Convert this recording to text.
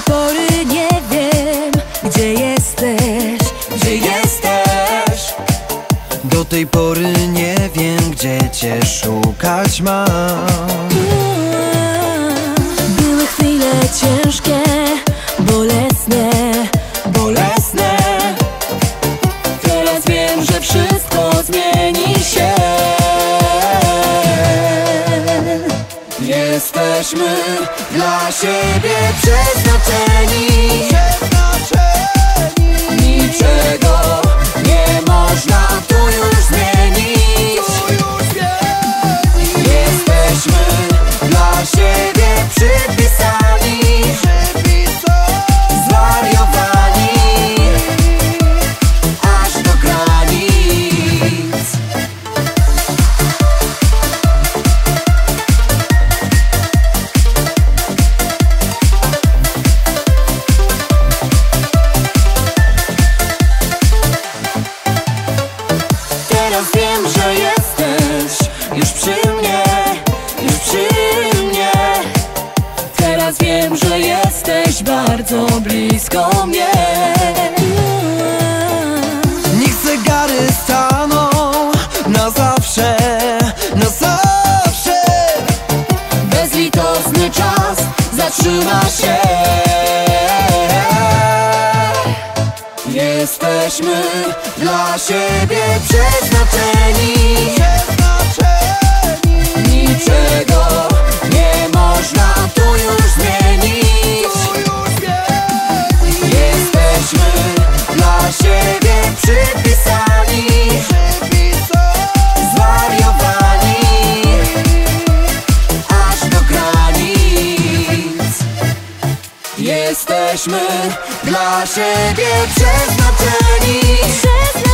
pory nie wiem, gdzie jesteś, gdzie jesteś. Do tej pory nie wiem, gdzie cię szukać mam Były chwile ciężkie, bolesne, bolesne. Teraz wiem, że wszystko Jesteśmy dla siebie przeznaczeni wiem, że jesteś już przy mnie, już przy mnie Teraz wiem, że jesteś bardzo blisko mnie. Niech zegary staną na zawsze, na zawsze Bezlitosny czas zatrzyma się. Jesteśmy dla siebie przeznaczeni Jesteśmy dla siebie przeznaczeni Przeznaczeni.